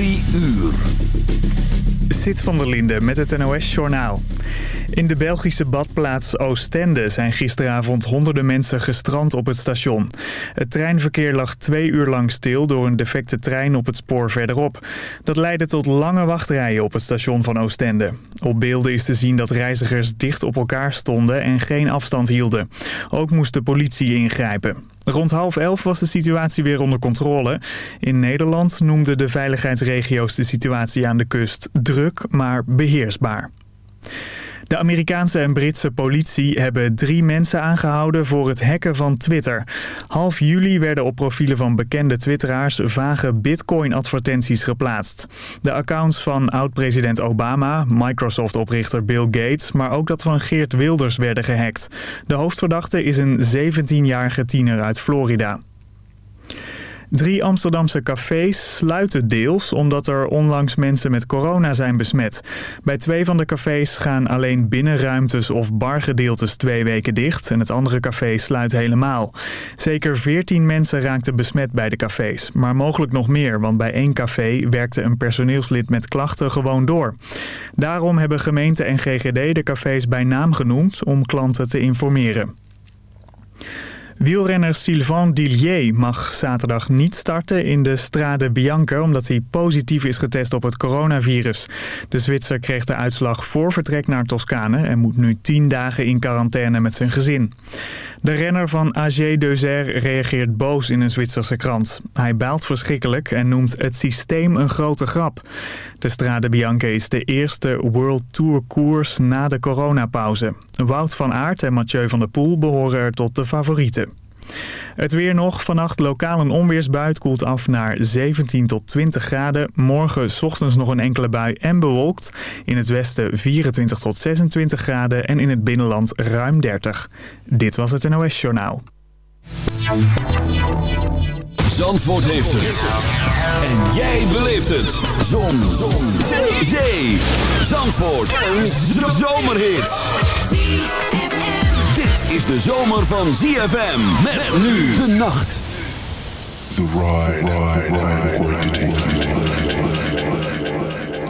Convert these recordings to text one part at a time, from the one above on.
Drie uur. Zit van der Linde met het NOS-journaal. In de Belgische badplaats Oostende zijn gisteravond honderden mensen gestrand op het station. Het treinverkeer lag twee uur lang stil door een defecte trein op het spoor verderop. Dat leidde tot lange wachtrijen op het station van Oostende. Op beelden is te zien dat reizigers dicht op elkaar stonden en geen afstand hielden. Ook moest de politie ingrijpen. Rond half elf was de situatie weer onder controle. In Nederland noemden de veiligheidsregio's de situatie aan de kust druk, maar beheersbaar. De Amerikaanse en Britse politie hebben drie mensen aangehouden voor het hacken van Twitter. Half juli werden op profielen van bekende twitteraars vage bitcoin-advertenties geplaatst. De accounts van oud-president Obama, Microsoft-oprichter Bill Gates, maar ook dat van Geert Wilders werden gehackt. De hoofdverdachte is een 17-jarige tiener uit Florida. Drie Amsterdamse cafés sluiten deels omdat er onlangs mensen met corona zijn besmet. Bij twee van de cafés gaan alleen binnenruimtes of bargedeeltes twee weken dicht en het andere café sluit helemaal. Zeker 14 mensen raakten besmet bij de cafés, maar mogelijk nog meer, want bij één café werkte een personeelslid met klachten gewoon door. Daarom hebben gemeente en GGD de cafés bij naam genoemd om klanten te informeren. Wielrenner Sylvain Dillier mag zaterdag niet starten in de Strade Bianca... omdat hij positief is getest op het coronavirus. De Zwitser kreeg de uitslag voor vertrek naar Toscane... en moet nu tien dagen in quarantaine met zijn gezin. De renner van AG Deuzer reageert boos in een Zwitserse krant. Hij baalt verschrikkelijk en noemt het systeem een grote grap. De Strade Bianca is de eerste World Tour koers na de coronapauze. Wout van Aert en Mathieu van der Poel behoren er tot de favorieten. Het weer nog. Vannacht lokaal een onweersbuit koelt af naar 17 tot 20 graden. Morgen ochtends nog een enkele bui en bewolkt. In het westen 24 tot 26 graden en in het binnenland ruim 30. Dit was het NOS Journaal. Zandvoort heeft het. En jij beleeft het. Zon. Zon. Zee. Zee. Zandvoort. Een zomerhit is de zomer van ZFM. Met nu de nacht. The ride, ride you.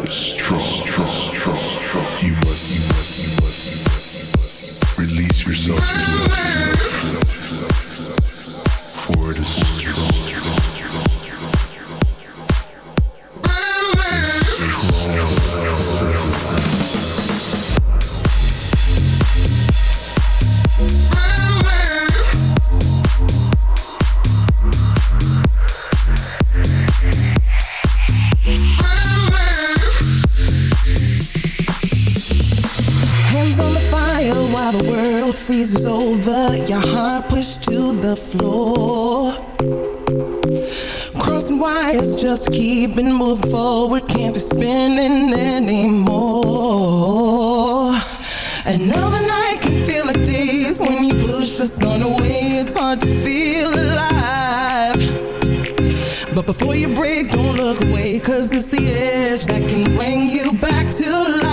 Strong, strong, strong, strong. You must, you must, you must, you must release yourself. Freezes over, your heart pushed to the floor. Crossing wires, just keeping moving forward, can't be spinning anymore. Another night can feel like days when you push the sun away, it's hard to feel alive. But before you break, don't look away, cause it's the edge that can bring you back to life.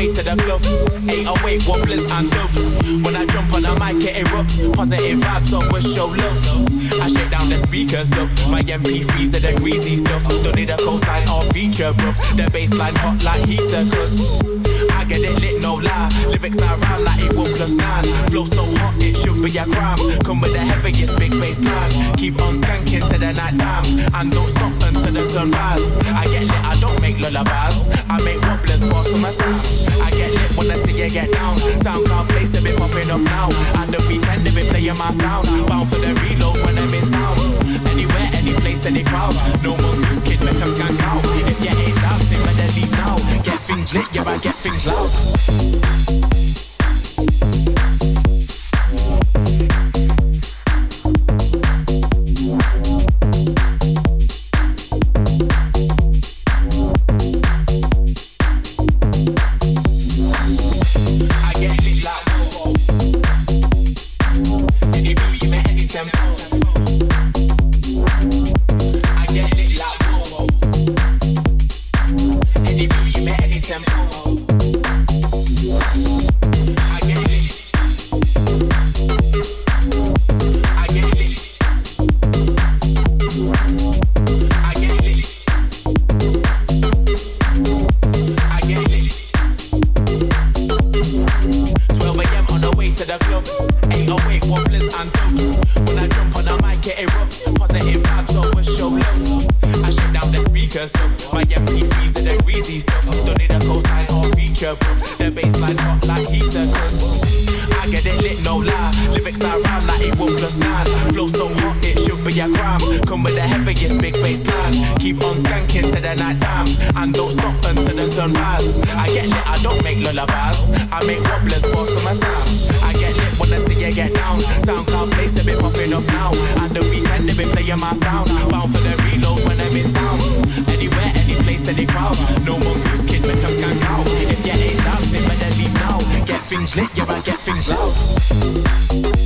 Way to the club. 808 wobblers and dubs. When I jump on the mic, it erupts. Positive vibes, always show love. I shake down the speakers up. My MP3s are the greasy stuff. Don't need a cosign or feature, bruv. The bassline hot like heater, I get it lit, no lie. Lyrics are round like it one plus nine. Flow so hot, it should be a crime. Come with the heaviest big bass line. Keep on skanking to the night time. And don't stop until the sunrise. I get lit, I don't make lullabies. I make wobblers for summer sound. I get lit when I see you get down. Sound card place a bit popping off now. And the weekend, they be playing my sound. Bound for the reload when I'm in town. Anywhere, any place, any crowd. No more goose kid, make them skank out. If you ain't dancing, better leave now. Get things lit, yeah, I get things loud. it, one plus nine. Flow so hot, it should be a crime. Come with the heaviest big bass line. Keep on skanking to the night time. And don't stop until the sunrise. I get lit, I don't make lullabies. I make wobblers for some time. I get lit when I see you get down. SoundCloud place a bit popping off now. At the weekend, they been playing my sound. Bound for the reload when I'm in town. Anywhere, any place, any crowd. No more goose kid, but come skank out. If you ain't dancing, better leave now. Get things lit, yeah, I get things loud.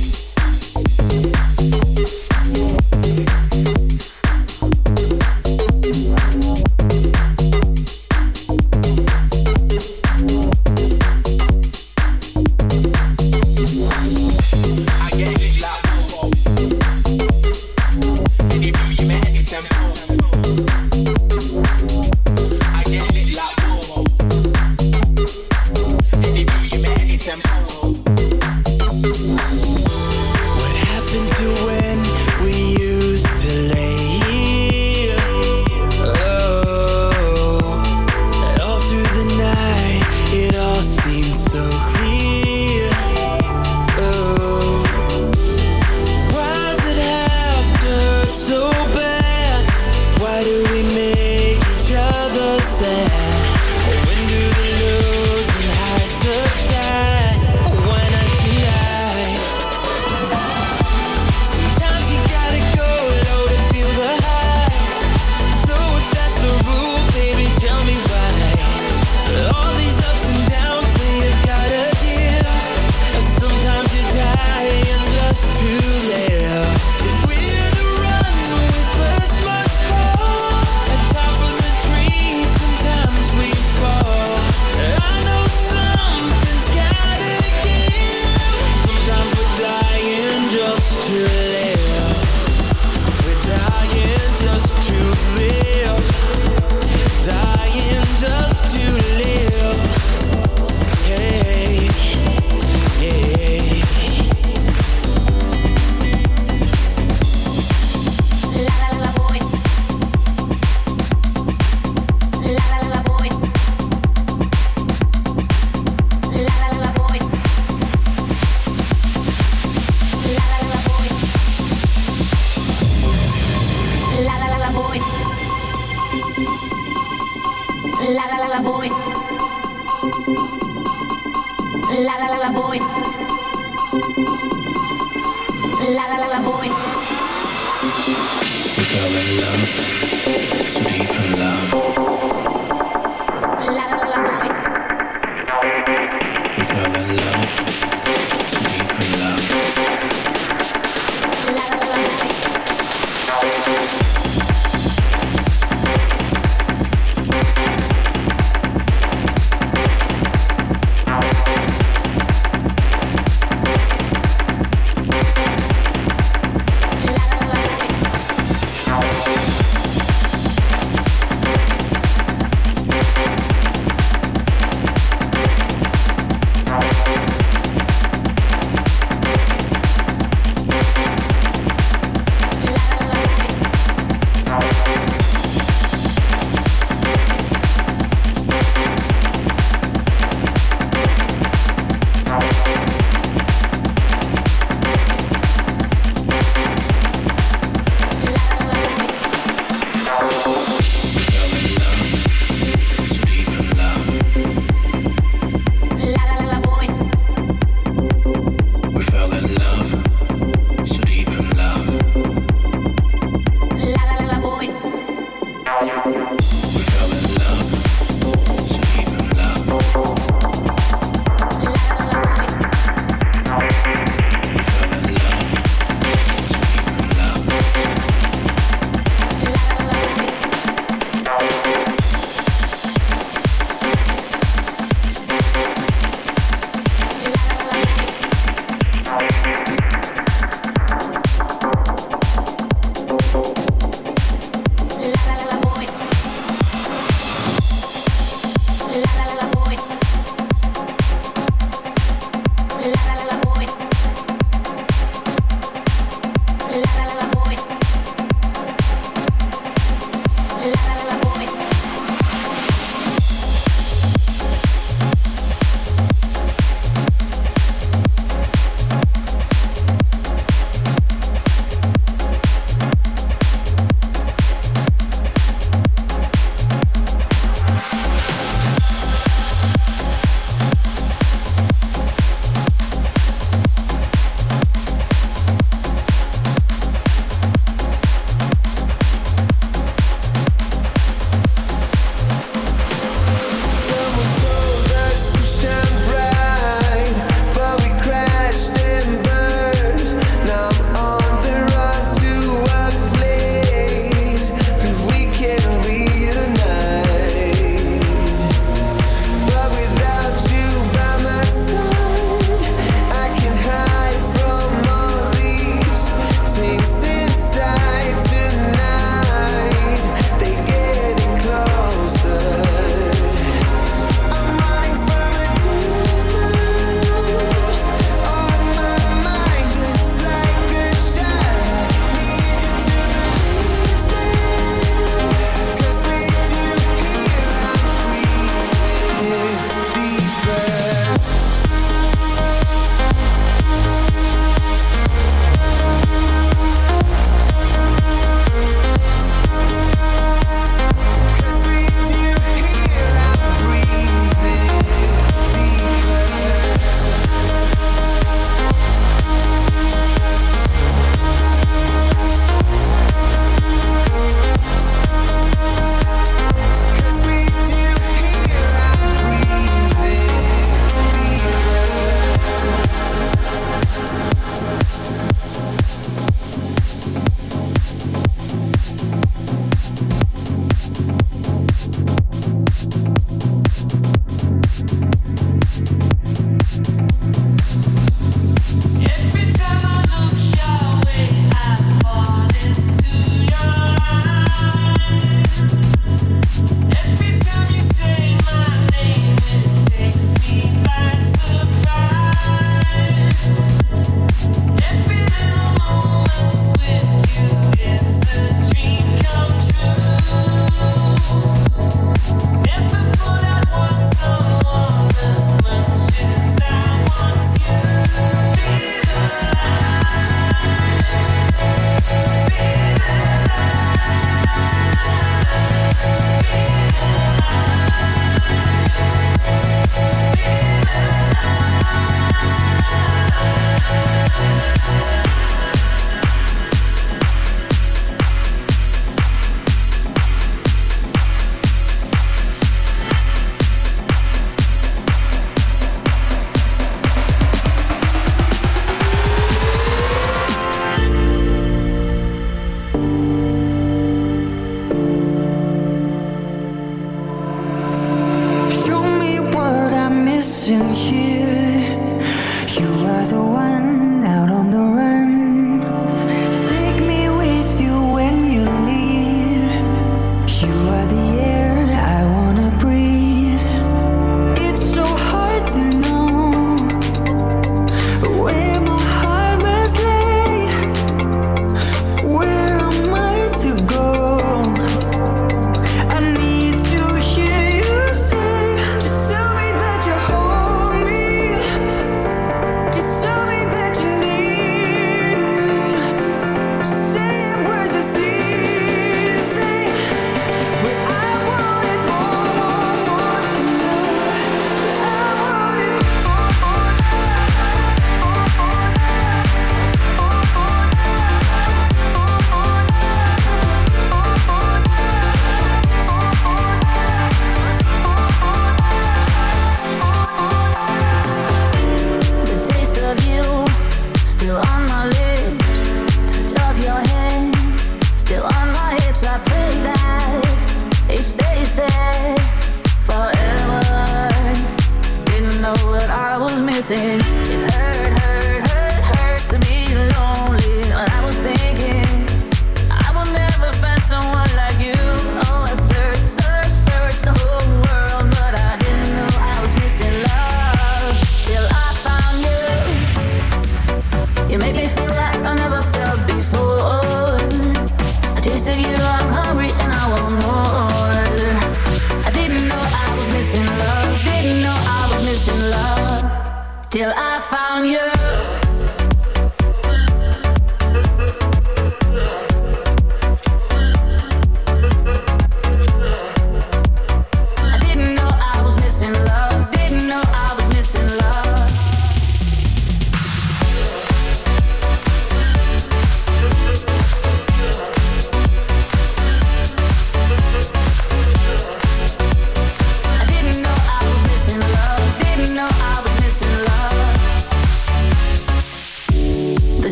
rising.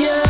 You